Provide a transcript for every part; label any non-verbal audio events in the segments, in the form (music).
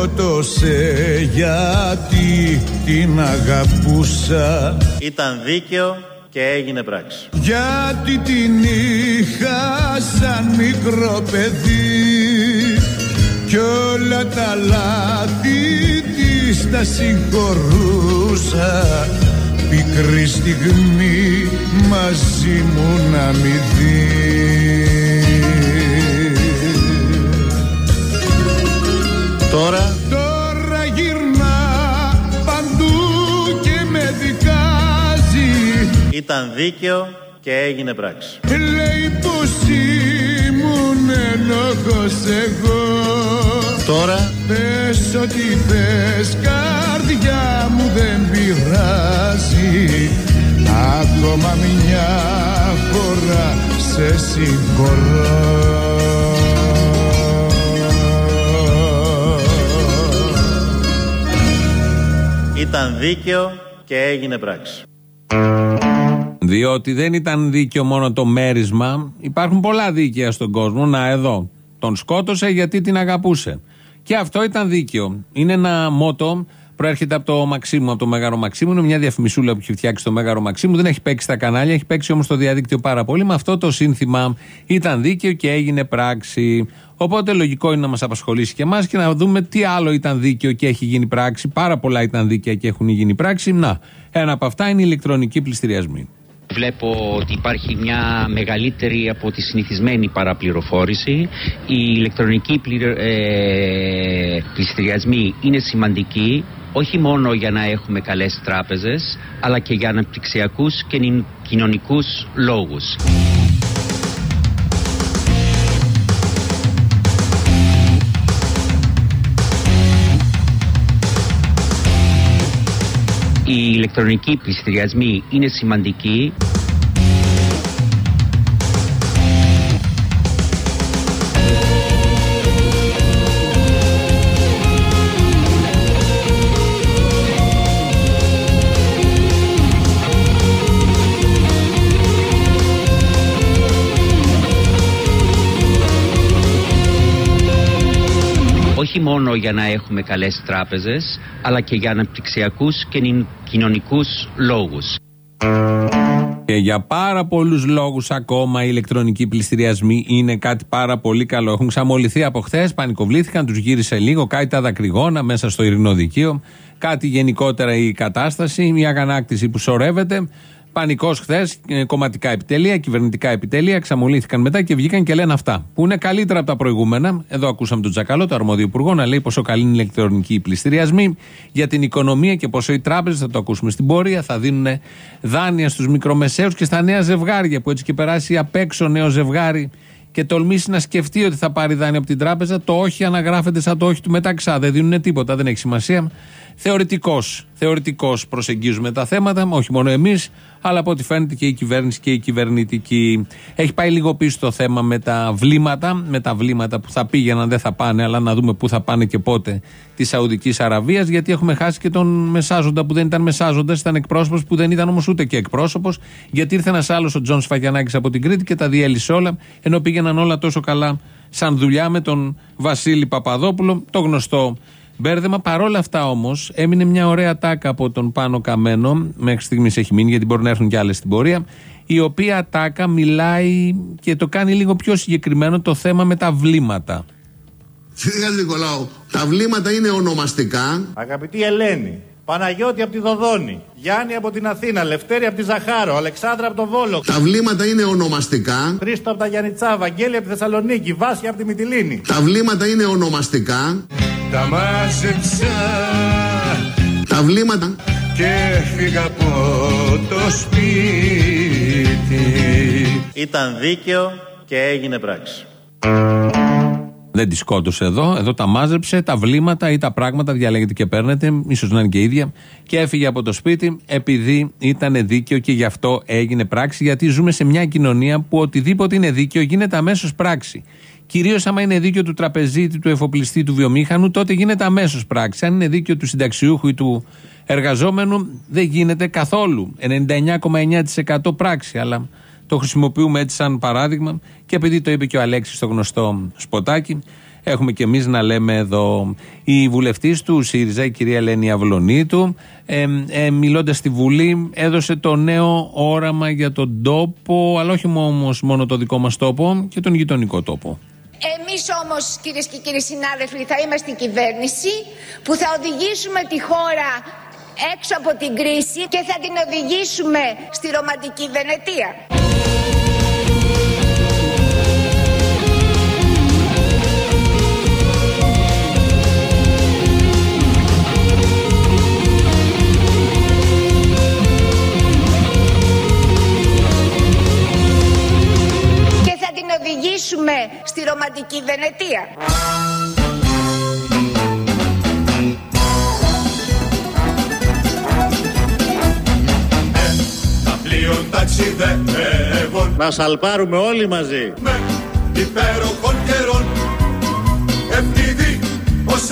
σκότωσε γιατί την αγαπούσα Ήταν δίκαιο και έγινε πράξη. Γιατί την είχα σαν μικρό παιδί κι όλα τα λάθη της τα συγχωρούσα πικρή στιγμή μαζί μου να μη δεις. Τώρα. Τώρα γυρνά παντού και με δικάζει. Ήταν δίκαιο και έγινε πράξη. Λέει πως ήμουν ενόχος εγώ. Τώρα. Πες ό,τι θες καρδιά μου δεν πειράζει. Ακόμα μια φορά σε συγχωρώ ήταν δίκαιο και έγινε πράξη. Διότι δεν ήταν δίκαιο μόνο το μέρισμα. Υπάρχουν πολλά δίκαια στον κόσμο. Να, εδώ. Τον σκότωσε γιατί την αγαπούσε. Και αυτό ήταν δίκαιο. Είναι ένα μότο. Προέρχεται από το Μαξίμου, από το Μέγαρο Μαξίμου. Είναι μια διαφημισούλα που έχει φτιάξει το Μέγαρο Μαξίμου. Δεν έχει παίξει στα κανάλια, έχει παίξει όμως στο διαδίκτυο πάρα πολύ. Με αυτό το σύνθημα ήταν δίκαιο και έγινε πράξη. Οπότε λογικό είναι να μας απασχολήσει και εμάς και να δούμε τι άλλο ήταν δίκαιο και έχει γίνει πράξη. Πάρα πολλά ήταν δίκαια και έχουν γίνει πράξη. Να, ένα από αυτά είναι η ηλεκτρονική πληστηριασμή. Βλέπω ότι υπάρχει μια μεγαλύτερη από τη συνηθισμένη παραπληροφόρηση. Οι ηλεκτρονικοί πληρω... ε, πληστηριασμοί είναι σημαντικοί όχι μόνο για να έχουμε καλές τράπεζες αλλά και για αναπτυξιακούς και νη- κοινωνικούς λόγους. Οι ηλεκτρονικοί πληστηριασμοί είναι σημαντικοί μόνο για να έχουμε καλές τράπεζες αλλά και για αναπτυξιακούς και νη- κοινωνικούς λόγους. Και για πάρα πολλούς λόγους ακόμα οι ηλεκτρονικοί πληστηριασμοί είναι κάτι πάρα πολύ καλό. Έχουν ξαμολυθεί από χθες, πανικοβλήθηκαν, τους γύρισε λίγο, κάτι τα δακρυγόνα μέσα στο ειρηνοδικείο, κάτι γενικότερα η κατάσταση, μια αγανάκτηση που σωρεύεται. Πανικός χθες, κομματικά επιτελεία, κυβερνητικά επιτελεία, ξαμολύθηκαν μετά και βγήκαν και λένε αυτά. Που είναι καλύτερα από τα προηγούμενα. Εδώ ακούσαμε τον Τζακαλό, το αρμόδιο υπουργό, να λέει πόσο καλή είναι η ηλεκτρονική πληστηριασμή για την οικονομία και πόσο οι τράπεζες, θα το ακούσουμε στην πορεία, θα δίνουν δάνεια στους μικρομεσαίους και στα νέα ζευγάρια. Που έτσι και περάσει απ' έξω νέο ζευγάρι και τολμήσει να σκεφτεί ότι θα πάρει δάνειο από την τράπεζα, το όχι αναγράφεται σαν το όχι του μεταξά. Δεν δίνουν τίποτα, δεν έχει σημασία. Θεωρητικός θεωρητικός προσεγγίζουμε τα θέματα, όχι μόνο εμείς, αλλά από ό,τι φαίνεται και η κυβέρνηση και η κυβερνητική. Έχει πάει λίγο πίσω το θέμα με τα βλήματα, με τα βλήματα που θα πήγαιναν, δεν θα πάνε, αλλά να δούμε πού θα πάνε και πότε της Σαουδικής Αραβίας, γιατί έχουμε χάσει και τον Μεσάζοντα που δεν ήταν Μεσάζοντας, ήταν εκπρόσωπος που δεν ήταν όμως ούτε και εκπρόσωπος, γιατί ήρθε ένας άλλος ο Τζον Σφαγιανάκης από την Κρήτη και τα διέλυσε όλα, ενώ πήγαιναν όλα τόσο καλά σαν δουλειά με τον Βασίλη Παπαδόπουλο, το γνωστό μπέρδεμα. Παρόλα αυτά όμως, έμεινε μια ωραία ατάκα από τον Πάνο Καμμένο, μέχρι στιγμής έχει μείνει, γιατί μπορεί να έρθουν κι άλλες στην πορεία, η οποία ατάκα μιλάει και το κάνει λίγο πιο συγκεκριμένο το θέμα με τα βλήματα. Κύριε Νικολάου, τα βλήματα είναι ονομαστικά. Αγαπητή Ελένη, Παναγιώτη από τη Δοδόνη, Γιάννη από την Αθήνα, Λευτέρη από τη Ζαχάρο, Αλεξάνδρα από τον Βόλο, Τα βλήματα είναι ονομαστικά. Χρήστο από τα Γιάννητσά, Βαγγέλη από τη Θεσσαλονίκη, Βάσια από τη Μυτιλίνη. Τα βλήματα είναι ονομαστικά. Τα μάζεψα Τα βλήματα. και φύγα από το σπίτι Ήταν δίκαιο και έγινε πράξη. Δεν τη σκότωσε εδώ, εδώ τα μάζεψε, τα βλήματα ή τα πράγματα, διαλέγετε και παίρνετε, ίσως να είναι και ίδια, και έφυγε από το σπίτι επειδή ήταν δίκαιο και γι' αυτό έγινε πράξη. Γιατί ζούμε σε μια κοινωνία που οτιδήποτε είναι δίκαιο γίνεται αμέσως πράξη. Κυρίως άμα είναι δίκαιο του τραπεζίτη, του εφοπλιστή, του βιομήχανου, τότε γίνεται αμέσως πράξη. Αν είναι δίκαιο του συνταξιούχου ή του εργαζόμενου, δεν γίνεται καθόλου. 99,9% πράξη. Αλλά το χρησιμοποιούμε έτσι σαν παράδειγμα και επειδή το είπε και ο Αλέξης στο γνωστό σποτάκι έχουμε κι εμείς να λέμε εδώ. Η βουλευτής του ΣΥΡΙΖΑ, η κυρία Ελένη Αυλονίτου, ε, ε, μιλώντας στη Βουλή, έδωσε το νέο όραμα για τον τόπο, αλλά όχι όμως μόνο το δικό μας τόπο και τον γειτονικό τόπο. Εμείς όμως κυρίες και κύριοι συνάδελφοι θα είμαστε η κυβέρνηση που θα οδηγήσουμε τη χώρα έξω από την κρίση και θα την οδηγήσουμε στη ρομαντική Βενετία. Οδηγήσουμε στη ρομαντική Βενετία. Τα πλοίων ταξιδεύουν Να σαλπάρουμε όλοι μαζί. με υπέροχων καιρών Ευθύδη ως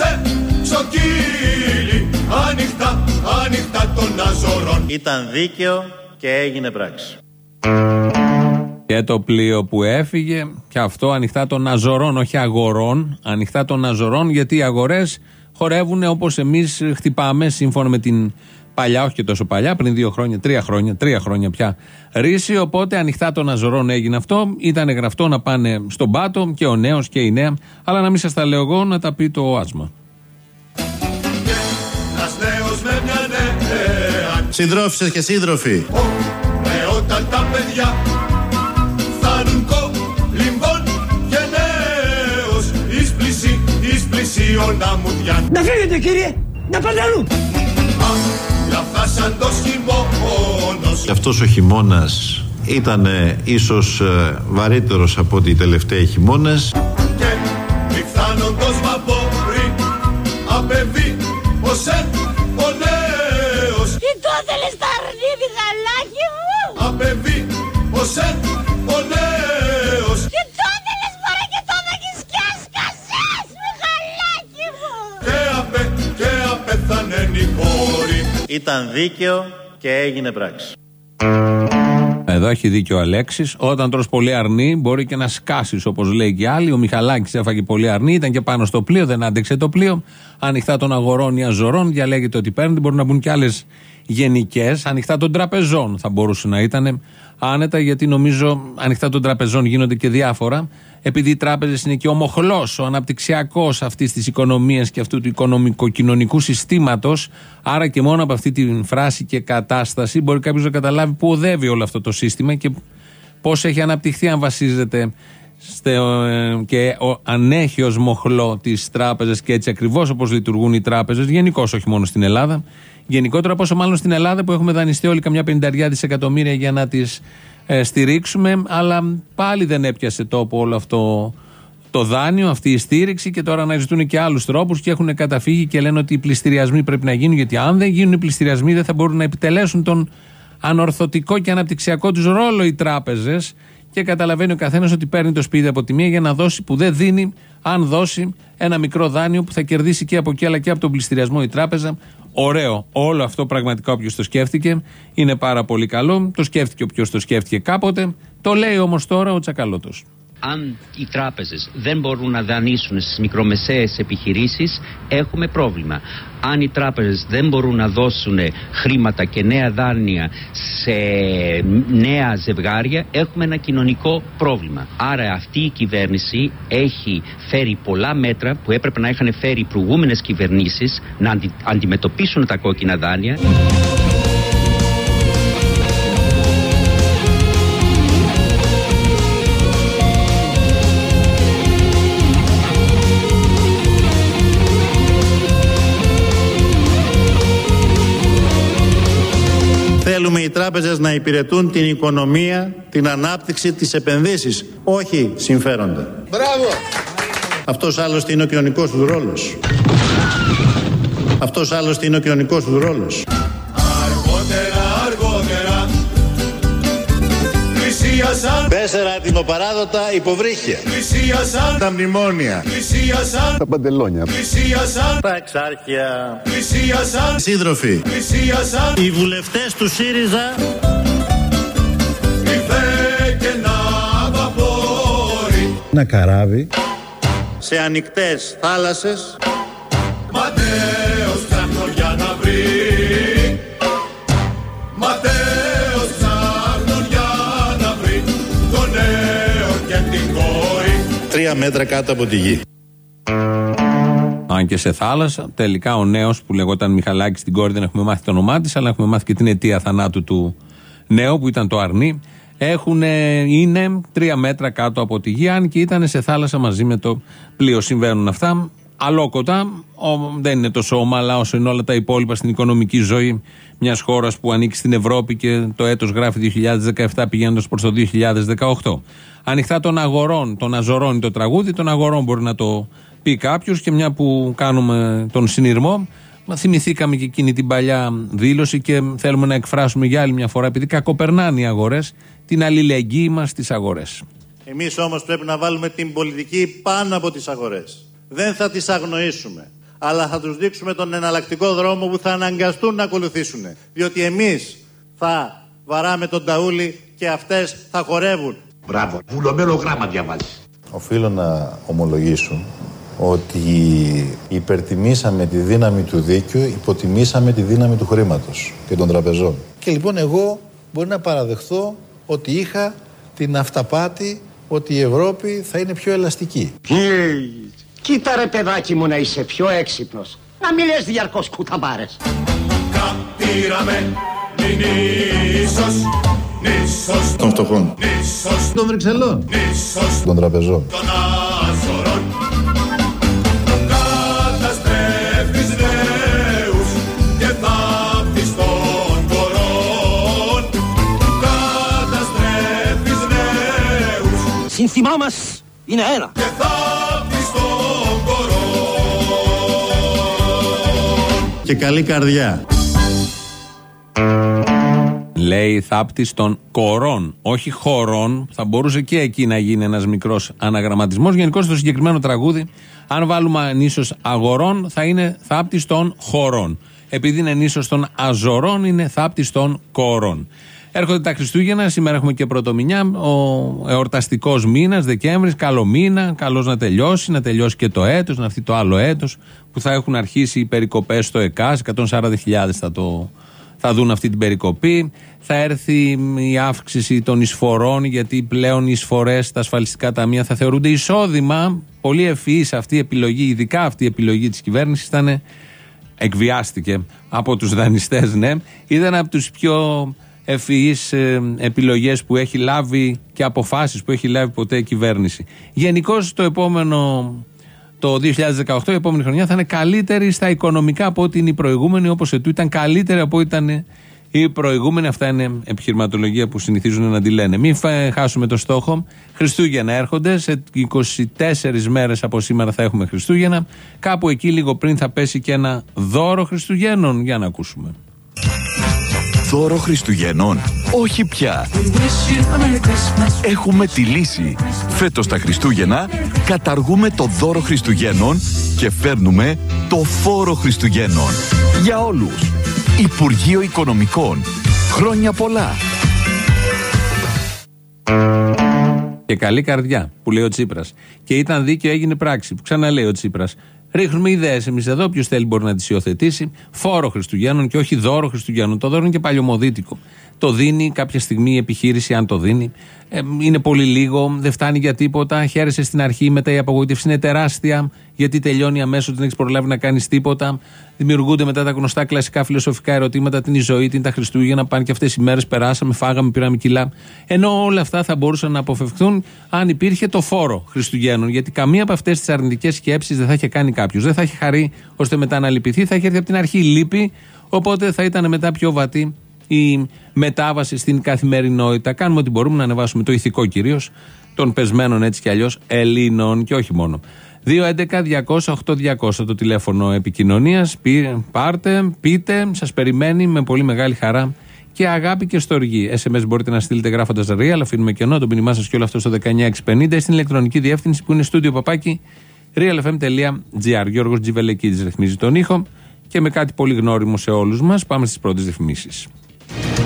εξοκύλι Ανοιχτά, ανοιχτά των αζωρών Ήταν δίκαιο και έγινε πράξη. Και το πλοίο που έφυγε, και αυτό ανοιχτά των αζωρών, όχι αγορών, ανοιχτά των αζωρών, γιατί οι αγορές χορεύουν όπως εμείς χτυπάμε, σύμφωνα με την παλιά, όχι και τόσο παλιά, πριν δύο χρόνια, τρία χρόνια, τρία χρόνια πια ρίση. Οπότε ανοιχτά των αζωρών έγινε αυτό. Ήταν γραφτό να πάνε στον πάτο και ο νέος και η νέα. Αλλά να μην σας τα λέω εγώ, να τα πει το άσμα. Ένας νέος με μια νέα Συντρόφισσες και σύντροφοι. Με όταν τα παιδιά πλησίον αμμουδιάν Να φύγετε κύριε, να πάτε αλλού. Λαφάσαν το χειμώνος. Και αυτός ο χειμώνας ήταν ίσως ε, βαρύτερος από ότι οι τελευταίοι χειμώνες. και νυχθάνοντος βαπόρι απεβεί ως εν ο νέος. Τι το θέλεις τα αρνίδι γαλάκι μου! Απεβεί ως εν Ήταν δίκαιο και έγινε πράξη. Εδώ έχει δίκιο ο Αλέξης. Όταν τρως πολύ αρνί, μπορεί και να σκάσεις όπως λέει και άλλοι. Ο Μιχαλάκης έφαγε πολύ αρνί, ήταν και πάνω στο πλοίο, δεν άντεξε το πλοίο. Ανοιχτά των αγορών ή αζωρών, διαλέγεται ότι παίρνει. Μπορούν να μπουν και άλλες γενικές. Ανοιχτά των τραπεζών θα μπορούσε να ήταν άνετα, γιατί νομίζω ανοιχτά των τραπεζών γίνονται και διάφορα. Επειδή οι τράπεζες είναι και ο μοχλός, ο αναπτυξιακός αυτής της οικονομίας και αυτού του οικονομικο-κοινωνικού συστήματος. Άρα και μόνο από αυτή τη φράση και κατάσταση μπορεί κάποιος να καταλάβει πού οδεύει όλο αυτό το σύστημα και πώς έχει αναπτυχθεί, αν βασίζεται στο, ε, και ο, αν έχει ως μοχλό τις τράπεζες και έτσι ακριβώς όπως λειτουργούν οι τράπεζες, γενικώ όχι μόνο στην Ελλάδα. Γενικότερα, πόσο μάλλον στην Ελλάδα που έχουμε δανειστεί όλοι καμιά πενταριά δισεκατομμύρια για να τις ε, στηρίξουμε, αλλά πάλι δεν έπιασε τόπο όλο αυτό το δάνειο, αυτή η στήριξη και τώρα αναζητούν και άλλους τρόπους και έχουν καταφύγει και λένε ότι οι πληστηριασμοί πρέπει να γίνουν. Γιατί αν δεν γίνουν οι πληστηριασμοί, δεν θα μπορούν να επιτελέσουν τον ανορθωτικό και αναπτυξιακό τους ρόλο οι τράπεζες. Και καταλαβαίνει ο καθένας ότι παίρνει το σπίτι από τη μία για να δώσει που δεν δίνει, αν δώσει ένα μικρό δάνειο που θα κερδίσει και από εκεί αλλά και από τον πληστηριασμό η τράπεζα. Ωραίο. Όλο αυτό πραγματικά όποιος το σκέφτηκε είναι πάρα πολύ καλό. Το σκέφτηκε όποιος το σκέφτηκε κάποτε. Το λέει όμως τώρα ο Τσακαλώτος. Αν οι τράπεζες δεν μπορούν να δανείσουν στις μικρομεσαίες επιχειρήσεις, έχουμε πρόβλημα. Αν οι τράπεζες δεν μπορούν να δώσουν χρήματα και νέα δάνεια σε νέα ζευγάρια, έχουμε ένα κοινωνικό πρόβλημα. Άρα αυτή η κυβέρνηση έχει φέρει πολλά μέτρα που έπρεπε να είχαν φέρει οι προηγούμενες κυβερνήσεις να αντι- αντιμετωπίσουν τα κόκκινα δάνεια. Θέλουμε οι τράπεζες να υπηρετούν την οικονομία, την ανάπτυξη, τις επενδύσεις, όχι συμφέροντα. Μπράβο! Αυτός άλλωστε είναι ο κοινωνικός τους ρόλος. Αυτός άλλωστε είναι ο κοινωνικός τους ρόλος. Τέσσερα ατιμοπαράδοτα υποβρύχια. πλησίασαν Τα μνημόνια. πλησίασαν Τα παντελόνια. πλησίασαν Τα εξάρχεια. πλησίασαν Σύντροφοι. πλησίασαν Οι βουλευτές του ΣΥΡΙΖΑ ήρθε και ένα βαπόρι Ένα καράβι σε ανοιχτές θάλασσες. Ματέος ψάχνω για να βρει Τρία μέτρα κάτω από τη γη. Αν και σε θάλασσα, τελικά ο νέος που λεγόταν Μιχαλάκης στην κόρη δεν έχουμε μάθει το όνομά της, αλλά έχουμε μάθει και την αιτία θανάτου του νέου που ήταν το αρνί. Έχουν, είναι τρία μέτρα κάτω από τη γη, αν και ήταν σε θάλασσα μαζί με το πλοίο. Συμβαίνουν αυτά. Αλόκοτα, ο, δεν είναι τόσο όμαλα όσο είναι όλα τα υπόλοιπα στην οικονομική ζωή μιας χώρας που ανήκει στην Ευρώπη και το έτος γράφει 2017 πηγαίνοντας προς το 2018. Ανοιχτά των αγορών, των αζωρών το τραγούδι, των αγορών μπορεί να το πει κάποιος και μια που κάνουμε τον συνειρμό, θυμηθήκαμε και εκείνη την παλιά δήλωση και θέλουμε να εκφράσουμε για άλλη μια φορά, επειδή κακοπερνάνε οι αγορές, την αλληλεγγύη μας στις αγορές. Εμείς όμως πρέπει να βάλουμε την πολιτική πάνω από τις αγορές. Δεν θα τις αγνοήσουμε. Αλλά θα τους δείξουμε τον εναλλακτικό δρόμο που θα αναγκαστούν να ακολουθήσουν. Διότι εμείς θα βαράμε τον ταούλι και αυτές θα χορεύουν. Μπράβο, βουλωμένο γράμμα διαβάζεις. Οφείλω να ομολογήσω ότι υπερτιμήσαμε τη δύναμη του δίκαιου, υποτιμήσαμε τη δύναμη του χρήματος και των τραπεζών. Και λοιπόν εγώ μπορεί να παραδεχθώ ότι είχα την αυταπάτη ότι η Ευρώπη θα είναι πιο ελαστική. Κοίτα ρε παιδάκι μου να είσαι πιο έξυπνος. Να μην λες διαρκώς κουταμπάρες. Κατήραμε νήσος Νήσος Των φτωχών, Νήσος των Βρυξελών, Νήσος των τραπεζών. των Άζωρων Καταστρέφεις νέους και θαύτης των κορών Καταστρέφεις νέους Σύνθημά μας είναι ένα. και θαύτης των κορών Και καλή καρδιά. Λέει θάπτη των κορών, όχι χωρών. Θα μπορούσε και εκεί να γίνει ένας μικρός αναγραμματισμός. Γενικώς στο συγκεκριμένο τραγούδι, αν βάλουμε νήσος αγορών, θα είναι θάπτη των χωρών. Επειδή είναι νήσος των αζωρών, είναι θάπτη των κορών. Έρχονται τα Χριστούγεννα, σήμερα έχουμε και πρωτομηνιά, ο εορταστικός μήνας, Δεκέμβρης, καλό μήνα, καλός να τελειώσει, να τελειώσει και το έτος, να έρθει το άλλο έτος, που θα έχουν αρχίσει οι περικοπές στο ΕΚΑΣ, 140.000 θα το θα δουν αυτή την περικοπή. Θα έρθει η αύξηση των εισφορών, γιατί πλέον οι εισφορές στα ασφαλιστικά ταμεία θα θεωρούνται εισόδημα. Πολύ ευφυής αυτή η επιλογή, ειδικά αυτή η επιλογή της κυβέρνησης ήταν. Εκβιάστηκε από τους δανειστές, ναι. Ήταν από του πιο ευφυείς επιλογές που έχει λάβει και αποφάσεις που έχει λάβει ποτέ η κυβέρνηση. Γενικώς το επόμενο το 2018, η επόμενη χρονιά, θα είναι καλύτερη στα οικονομικά από ό,τι είναι η προηγούμενη, όπως ετού ήταν καλύτερη από ό,τι ήταν η προηγούμενη. Αυτά είναι επιχειρηματολογία που συνηθίζουν να τη λένε. Μην φα- χάσουμε το στόχο. Χριστούγεννα έρχονται. Σε 24 μέρες από σήμερα θα έχουμε Χριστούγεννα. Κάπου εκεί λίγο πριν θα πέσει και ένα δώρο Χριστουγέννων. Για να ακούσουμε. Δώρο Χριστουγεννών. Όχι πια. Έχουμε τη λύση. Φέτος τα Χριστούγεννα καταργούμε το δώρο Χριστουγέννων και φέρνουμε το φόρο Χριστουγέννων. Για όλους. Υπουργείο Οικονομικών. Χρόνια πολλά. Και καλή καρδιά που λέει ο Τσίπρας. Και ήταν δίκαιο, έγινε πράξη. Που ξαναλέει ο Τσίπρας. Ρίχνουμε ιδέες εμείς εδώ. Ποιος θέλει μπορεί να τις υιοθετήσει. Φόρο Χριστουγέννων και όχι δώρο Χριστουγέννων. Το δώρο είναι και παλιωμοδίτικο. Το δίνει κάποια στιγμή η επιχείρηση, αν το δίνει. Ε, είναι πολύ λίγο, δεν φτάνει για τίποτα. Χαίρεσαι στην αρχή, μετά η απογοήτευση είναι τεράστια, γιατί τελειώνει αμέσως, δεν έχεις προλάβει να κάνεις τίποτα. Δημιουργούνται μετά τα γνωστά κλασικά φιλοσοφικά ερωτήματα, την η ζωή, την τα Χριστούγεννα. Πάνε και αυτές οι μέρες, περάσαμε, φάγαμε, πήραμε κιλά. Ενώ όλα αυτά θα μπορούσαν να αποφευχθούν αν υπήρχε το φόρο Χριστουγέννων. Γιατί καμία από αυτές τις αρνητικές σκέψεις δεν θα είχε κάνει κάποιος. Δεν θα είχε χαρεί ώστε μετά να λυπηθεί, θα είχε έρθει από την αρχή λύπη, οπότε θα ήταν μετά πιο βατή η μετάβαση στην καθημερινότητα. Κάνουμε ό,τι μπορούμε να ανεβάσουμε το ηθικό κυρίως των πεσμένων έτσι κι αλλιώς Ελλήνων και όχι μόνο. 2.11.200.8.200 το τηλέφωνο επικοινωνίας. Πάρτε, πείτε, σας περιμένει με πολύ μεγάλη χαρά και αγάπη και στοργή. SMS μπορείτε να στείλετε γράφοντας real, αφήνουμε κενό, το μήνυμά σας και όλο αυτό στο 19650 στην ηλεκτρονική διεύθυνση που είναι στούντιο παπάκι realfm.gr. Γιώργος Τζιβελεκίδης ρυθμίζει τον ήχο και με κάτι πολύ γνώριμο σε όλους μας πάμε στις πρώτες ρυθμίσει.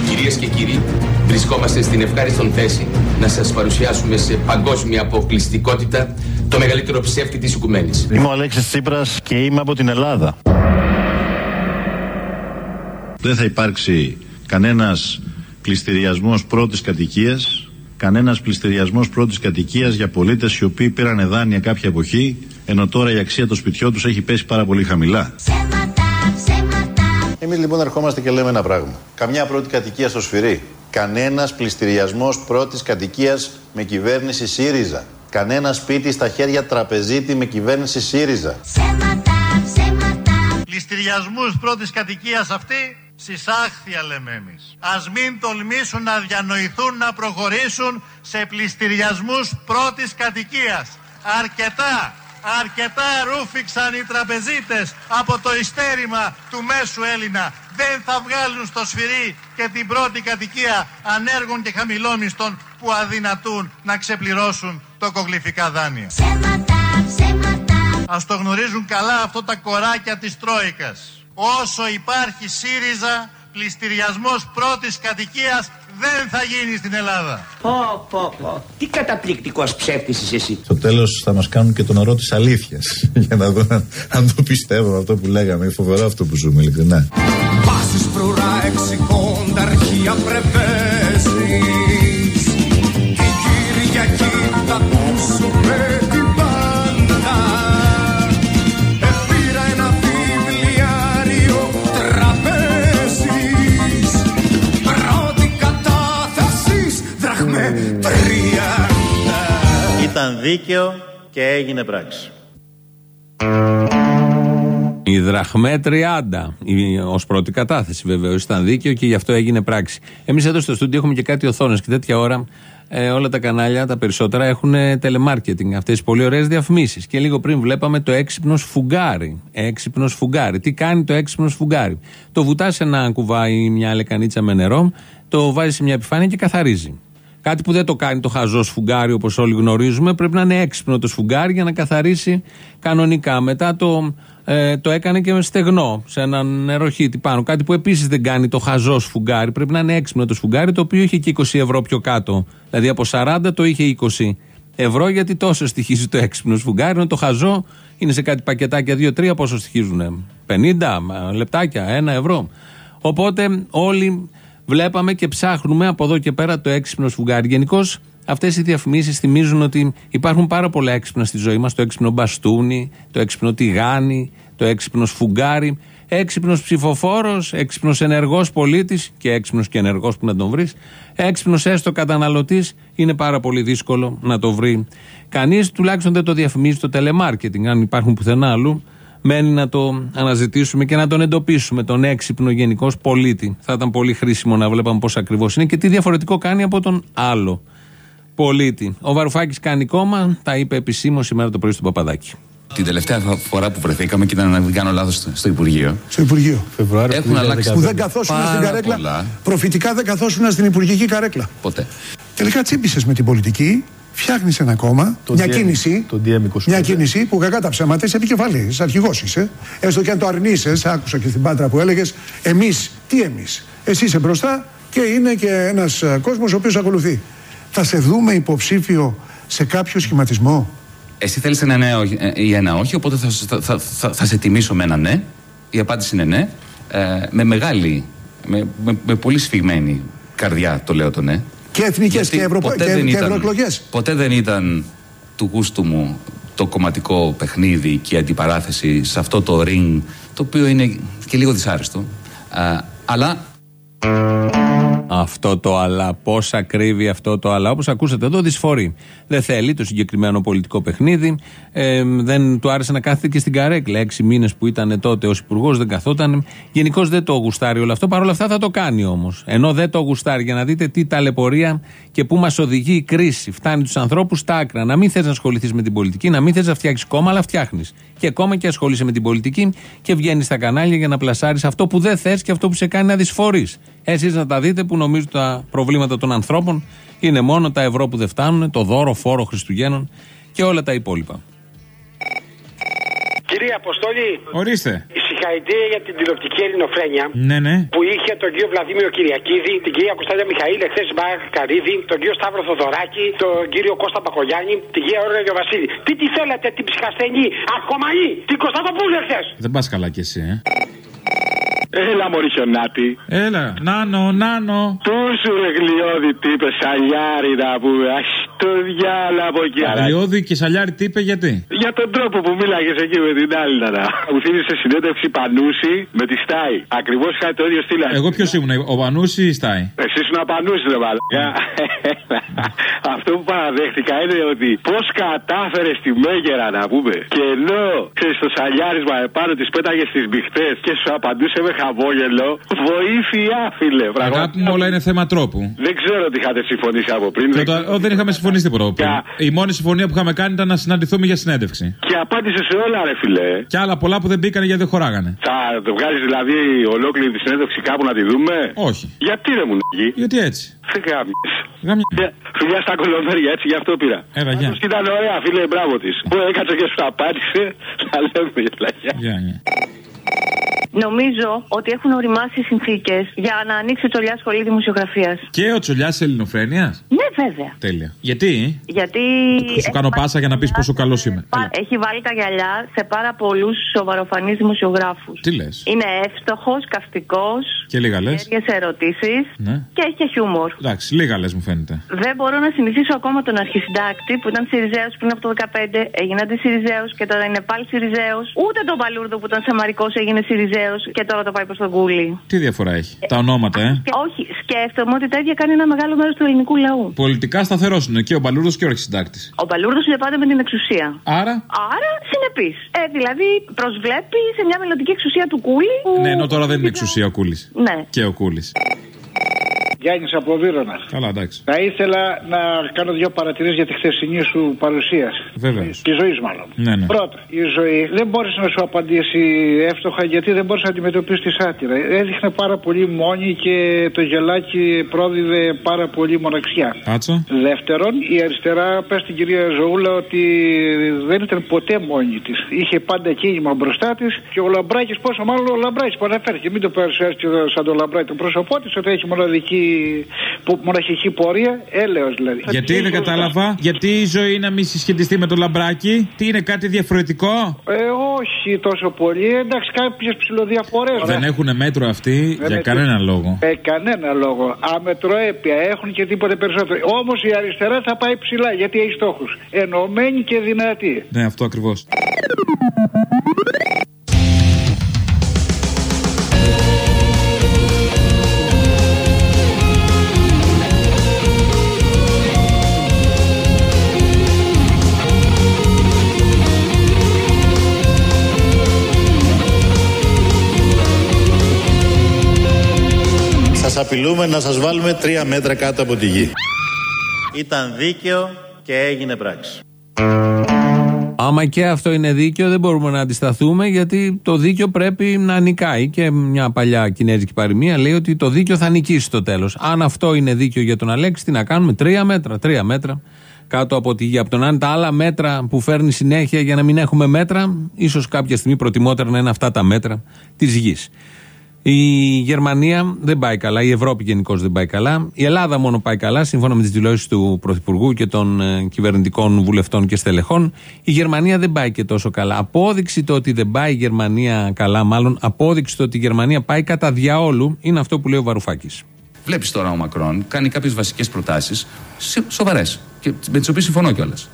Κυρίες και κύριοι, βρισκόμαστε στην ευχάριστον θέση να σας παρουσιάσουμε σε παγκόσμια αποκλειστικότητα Το μεγαλύτερο ψεύτη της οικουμένης. Είμαι ο Αλέξης Τσίπρας και είμαι από την Ελλάδα. Δεν θα υπάρξει κανένας πληστηριασμός πρώτης κατοικίας, κανένας πληστηριασμός πρώτης κατοικίας για πολίτες οι οποίοι πήραν δάνεια κάποια εποχή, ενώ τώρα η αξία των σπιτιών τους έχει πέσει πάρα πολύ χαμηλά. Εμείς λοιπόν ερχόμαστε και λέμε ένα πράγμα. Καμιά πρώτη κατοικία στο σφυρί. Κανένας πληστηριασμός πρώτης κατοικίας με κυβέρνηση ΣΥΡΙΖΑ. Κανένα σπίτι στα χέρια τραπεζίτη με κυβέρνηση ΣΥΡΙΖΑ. Πληστηριασμούς πρώτης κατοικίας αυτή συσάχθεια λέμε εμείς. Ας μην τολμήσουν να διανοηθούν να προχωρήσουν σε πληστηριασμούς πρώτης κατοικίας. Αρκετά, αρκετά ρούφηξαν οι τραπεζίτες από το ιστέρημα του μέσου Έλληνα. Δεν θα βγάλουν στο σφυρί και την πρώτη κατοικία ανέργων και χαμηλόμισθων που αδυνατούν να ξεπληρώσουν το κογλυφικά δάνεια. Ας το γνωρίζουν καλά αυτό τα κοράκια της Τρόικας. Όσο υπάρχει ΣΥΡΙΖΑ, πληστηριασμός πρώτης κατοικίας δεν θα γίνει στην Ελλάδα. Πω, πω, πω. Τι καταπληκτικός ψεύτης είσαι εσύ. Στο τέλος θα μας κάνουν και τον ορό της αλήθειας (laughs) για να δουν αν, αν το πιστεύω αυτό που λέγαμε. Είναι φοβερό αυτό που ζούμε ειλικρινά. Pasis prura εξικόντα αρχεία πρεβέσεις δίκαιο και έγινε πράξη. Η δραχμέ 30 ως πρώτη κατάθεση βεβαίως. Ήταν δίκαιο και γι' αυτό έγινε πράξη. Εμείς εδώ στο στούντιο έχουμε και κάτι οθόνες και τέτοια ώρα ε, όλα τα κανάλια, τα περισσότερα έχουν telemarketing. Αυτές τι πολύ ωραίες διαφημίσεις. Και λίγο πριν βλέπαμε το έξυπνος σφουγγάρι. Έξυπνος σφουγγάρι. Τι κάνει το έξυπνος σφουγγάρι. Το βουτά σε ένα κουβάι, μια λεκανίτσα με νερό, το βάζει σε μια επιφάνεια και καθαρίζει. Κάτι που δεν το κάνει το χαζό σφουγγάρι όπως όλοι γνωρίζουμε. Πρέπει να είναι έξυπνο το σφουγγάρι για να καθαρίσει κανονικά. Μετά το, ε, το έκανε και με στεγνό σε έναν νεροχύτη πάνω. Κάτι που επίσης δεν κάνει το χαζό σφουγγάρι. Πρέπει να είναι έξυπνο το σφουγγάρι το οποίο είχε και 20 ευρώ πιο κάτω. Δηλαδή από 40 το είχε 20 ευρώ γιατί τόσο στοιχίζει το έξυπνο σφουγγάρι. Ενώ το χαζό είναι σε κάτι πακετάκια 2-3 πόσο στοιχίζουν. 50 λεπτάκια, 1 ευρώ. Οπότε όλοι βλέπαμε και ψάχνουμε από εδώ και πέρα το έξυπνο σφουγγάρι. Γενικώς αυτές οι διαφημίσεις θυμίζουν ότι υπάρχουν πάρα πολλά έξυπνα στη ζωή μας. Το έξυπνο μπαστούνι, το έξυπνο τηγάνι, το έξυπνο σφουγγάρι. Έξυπνος ψηφοφόρος, έξυπνος ενεργός πολίτης και έξυπνος και ενεργός που να τον βρεις. Έξυπνος έστω καταναλωτής είναι πάρα πολύ δύσκολο να το βρει κανείς. Τουλάχιστον δεν το διαφημίζει το telemarketing. Αν υπάρχουν πουθενά αλλού, μένει να το αναζητήσουμε και να τον εντοπίσουμε, τον έξυπνο γενικώ πολίτη. Θα ήταν πολύ χρήσιμο να βλέπαμε πώς ακριβώς είναι και τι διαφορετικό κάνει από τον άλλο πολίτη. Ο Βαρουφάκης κάνει κόμμα, τα είπε επισήμως σήμερα το πρωί στον Παπαδάκη. Την τελευταία φορά που βρεθήκαμε και ήταν να μην κάνω λάθος στο, στο Υπουργείο. Στο Υπουργείο. Φεβρουάριο Έχουν αλλάξει Που δεν καθόσουν στην καρέκλα. πολλά. Προφητικά δεν καθόσουν στην Υπουργική καρέκλα. Ποτέ. Τελικά τσίπησε με την πολιτική, φτιάχνεις ένα κόμμα, μια κίνηση. Μια κίνηση που κακά τα ψέματα είσαι επικεφαλής, είσαι αρχηγός είσαι. Έστω και αν το αρνείσαι, άκουσα και στην Πάτρα που έλεγες, εμείς, τι εμείς. Εσύ είσαι μπροστά και είναι και ένας κόσμος ο οποίος ακολουθεί. Θα σε δούμε υποψήφιο σε κάποιο σχηματισμό; Εσύ θέλεις ένα ναι όχι- ε, ή ένα όχι, οπότε θα, θα, θα, θα, θα σε τιμήσω με ένα ναι. Η απάντηση είναι ναι. Ε, με μεγάλη, με, με, με πολύ σφιγμένη καρδιά το λέω το ναι. Και εθνικές Γιατί και, ευρωπα... ποτέ και, δεν και ήταν- ευρωεκλογές. Ποτέ δεν ήταν του γούστου μου το κομματικό παιχνίδι και η αντιπαράθεση σε αυτό το ring, το οποίο είναι και λίγο δυσάρεστο. Α, αλλά Αυτό το αλλά, πώς ακρίβει αυτό το αλλά, όπως ακούσατε εδώ, δυσφορεί. Δεν θέλει το συγκεκριμένο πολιτικό παιχνίδι. Ε, δεν του άρεσε να κάθεται και στην καρέκλα. Έξι μήνες που ήταν τότε ως υπουργός δεν καθόταν. Γενικώς δεν το γουστάρει όλο αυτό. Παρ' όλα αυτά θα το κάνει όμως. Ενώ δεν το γουστάρει, για να δείτε τι ταλαιπωρία και πού μας οδηγεί η κρίση. Φτάνει τους ανθρώπους στα άκρα. Να μην θες να ασχοληθείς με την πολιτική, να μην θες να φτιάξεις κόμμα, αλλά φτιάχνεις. Και κόμμα και ασχολείσαι με την πολιτική και βγαίνεις στα κανάλια για να πλασάρεις αυτό που δεν θες και αυτό που σε κάνει να δυσφορείς. Εσείς να τα δείτε που νομίζω τα προβλήματα των ανθρώπων είναι μόνο τα ευρώ που δεν φτάνουν, το δώρο, φόρο Χριστουγέννων και όλα τα υπόλοιπα. Κύριε Αποστόλη, Ορίστε. συγχαρητήρια Συγχαρητήρια για την τηλεοπτική ελληνοφρένεια Ναι, ναι. που είχε τον κύριο Βλαδίμιο Κυριακίδη, την κυρία Κωνσταντίνα Μιχαήλ, εχθές Μπάρα Καρίδη, τον κύριο Σταύρο Θοδωράκη, τον κύριο Κώστα Μπακογιάννη, την κυρία Όρια Βασίλη. Τι τη θέλατε, την ψυχασθενή, αρχομανή, την Κωνσταντοπούλου εχθές. Δεν πας καλά κι εσύ, ε. Έλα μωρή χιονάτη. Έλα, νάνο, νάνο. Πού σου ρε γλιώδη τι είπες σαλιάρι να πούμε. Αχ το διάλα από εκεί. Αγριώδη και σαλιάρι τι είπε γιατί; Για τον τρόπο που μίλαγες εκεί με την άλλη να Μου θύμισε συνέντευξη Πανούση με τη Στάι. Ακριβώς κάτι το ίδιο στυλ. Εγώ ποιος ήμουν, ο Πανούση ή η Στάι; Εσύ ήσουν Πανούση ρε μαλακά. (laughs) Αυτό που παραδέχτηκα είναι ότι πώς κατάφερες τη μέγερα να πούμε. Και ενώ ξέρεις το σαλιάρισμα επάνω της πέταγες στι μπιχτές και σου απαντούσε με χαμόγελο. Βοήθεια, φίλε. Αγάπη μου, όλα είναι θέμα τρόπου. Δεν ξέρω τι είχατε συμφωνήσει από πριν. Και το, ο, δεν είχαμε συμφωνήσει τίποτα. από πριν. Η μόνη συμφωνία που είχαμε κάνει ήταν να συναντηθούμε για συνέντευξη. Και απάντησε σε όλα, ρε φιλέ. Και άλλα πολλά που δεν μπήκαν γιατί δεν χωράγανε. Θα το βγάλεις δηλαδή ολόκληρη τη συνέντευξη κάπου να τη δούμε; Όχι. Γιατί ρε μου νίγει. Γιατί έτσι; Γάμι. Φιλιά στα κολομέρια, έτσι γι' αυτό πήρα. Έλα, γεια. Αυτός ήταν ωραία, φίλε, μπράβο της. Που έκατσε και σου απάντησε. (laughs) Θα λέμε για Γεια, γεια. Νομίζω ότι έχουν οριμάσει οι συνθήκες για να ανοίξει ο Τσολιάς σχολή δημοσιογραφίας. Και ο Τσολιάς Ελληνοφρένειας; Ναι, βέβαια. Τέλεια. Γιατί; Γιατί. Σου κάνω πάσα για να πεις πόσο καλός είμαι. Έλα. Έχει βάλει τα γυαλιά σε πάρα πολλούς σοβαροφανείς δημοσιογράφους. Τι λες. Είναι εύστοχος, καυτικό. Και λίγα λες. Έχει ερωτήσεις. Ναι. Και έχει και χιούμορ. Εντάξει, λίγα λες μου φαίνεται. Δεν μπορώ να συνηθίσω ακόμα τον αρχισυντάκτη που ήταν Σιριζέος πριν από το 15, έγινε αντισυριζέος και τώρα είναι πάλι Σιριζέος. Ούτε τον Παλούρδο που ήταν Σαμαρικός έγινε Σιριζέος και τώρα το πάει προς τον κούλι. Τι διαφορά έχει; Τα ονόματα, ε; Και όχι, σκέφτομαι ότι τα ίδια κάνει ένα μεγάλο μέρος του ελληνικού λαού. Πολιτικά σταθερός είναι και ο Μπαλούρδος και ο αρχισυντάκτη. Ο Παλούρδο είναι πάντα με την εξουσία. Άρα; Άρα συνεπής. Ε, δηλαδή προσβλέπει σε μια μελλοντική εξουσία του κούλι. Που... Ναι, ενώ τώρα δεν είναι εξουσία ο Κούλης. Ναι. Και ο Κούλης. Γιάννης από Βύρονα. Καλά, εντάξει. Θα ήθελα να κάνω δύο παρατηρήσεις για τη χθεσινή σου παρουσία. Βεβαίω. Τη ζωή, μάλλον. Ναι, ναι. Πρώτα, η ζωή δεν μπόρεσε να σου απαντήσει εύστοχα γιατί δεν μπόρεσε να αντιμετωπίσει τη σάτυρα. Έδειχνε πάρα πολύ μόνη και το γελάκι πρόδιδε πάρα πολύ μοναξιά. Κάτσα. Δεύτερον, η αριστερά πες στην κυρία Ζωούλα ότι δεν ήταν ποτέ μόνη της. Είχε πάντα κίνημα μπροστά της και ο Λαμπράκης, πόσο μάλλον ο Λαμπράκης που αναφέρθηκε. Μην το παρουσιάσει σαν το Λαμπράκη το πρόσωπό της, ότι έχει μοναδική που, μοναχική πορεία, έλεος δηλαδή. Γιατί δεν κατάλαβα, γιατί η ζωή να μην συσχετιστεί με το λαμπράκι, τι είναι κάτι διαφορετικό; Ε, όχι τόσο πολύ. Εντάξει, κάποιες ψηλοδιαφορές. Δεν έχουν μέτρο αυτοί Δεν για έχουν. κανένα λόγο; Ε, κανένα λόγο. Αμετροέπεια έχουν και τίποτε περισσότερο. Όμως η αριστερά θα πάει ψηλά γιατί έχει στόχους. Ενωμένη και δυνατή. Ναι, αυτό ακριβώς. Απειλούμε να σας βάλουμε τρία μέτρα κάτω από τη γη. Ήταν δίκαιο και έγινε πράξη. Άμα και αυτό είναι δίκαιο, δεν μπορούμε να αντισταθούμε γιατί το δίκαιο πρέπει να νικάει. Και μια παλιά κινέζικη παροιμία λέει ότι το δίκαιο θα νικήσει στο τέλος. Αν αυτό είναι δίκαιο για τον Αλέξη, τι να κάνουμε, τρία μέτρα. Τρία μέτρα κάτω από τη γη. Από τον αν τα άλλα μέτρα που φέρνει συνέχεια για να μην έχουμε μέτρα, ίσως κάποια στιγμή προτιμότερα να είναι αυτά τα μέτρα της γης. Η Γερμανία δεν πάει καλά, η Ευρώπη γενικώς δεν πάει καλά. Η Ελλάδα μόνο πάει καλά, σύμφωνα με τις δηλώσεις του Πρωθυπουργού και των ε, κυβερνητικών βουλευτών και στελεχών. Η Γερμανία δεν πάει και τόσο καλά. Απόδειξη το ότι δεν πάει η Γερμανία καλά, μάλλον απόδειξη το ότι η Γερμανία πάει κατά διαόλου, είναι αυτό που λέει ο Βαρουφάκης. Βλέπεις τώρα ο Μακρόν κάνει κάποιες βασικές προτάσεις σοβαρές και με τις οποίες συμφωνώ κιόλας.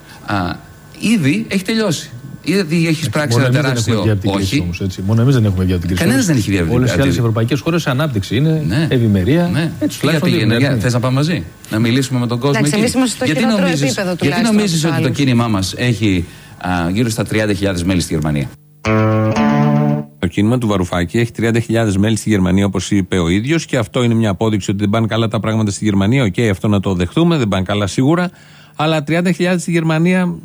Ήδη έχει τελειώσει. Ήδη έχεις πράξει Μόνο ένα εμείς δεν έχουμε βγει τεράστιο. από την κρίση Όχι. όμως, έτσι. Μόνο εμείς δεν έχουμε βγει από την κρίση. Κανένας δεν έχει βγει από την Όλες οι από άλλες την- ευρωπαϊκές χώρες ανάπτυξη είναι ευημερία. Ναι. Έτσι, Τι τουλάχιστον πήγαινε, δείχνουν, για- έτσι. θες να πάμε μαζί, να μιλήσουμε με τον κόσμο Εντάξει, εκεί. εμείς είμαστε στο γιατί χειρότερο νομίζεις, επίπεδο γιατί τουλάχιστον νομίζεις από τους ότι το άλλους. κίνημά μας έχει α, γύρω στα 30.000 μέλη στη Γερμανία; Το κίνημα του Βαρουφάκη έχει 30.000 μέλη στη Γερμανία, όπως είπε ο ίδιος, και αυτό είναι μια απόδειξη ότι δεν πάνε καλά τα πράγματα στη Γερμανία. Οκ, αυτό να το δεχτούμε, δεν πάνε καλά σίγουρα. Αλλά 30.000 στη Γερμανία, ο-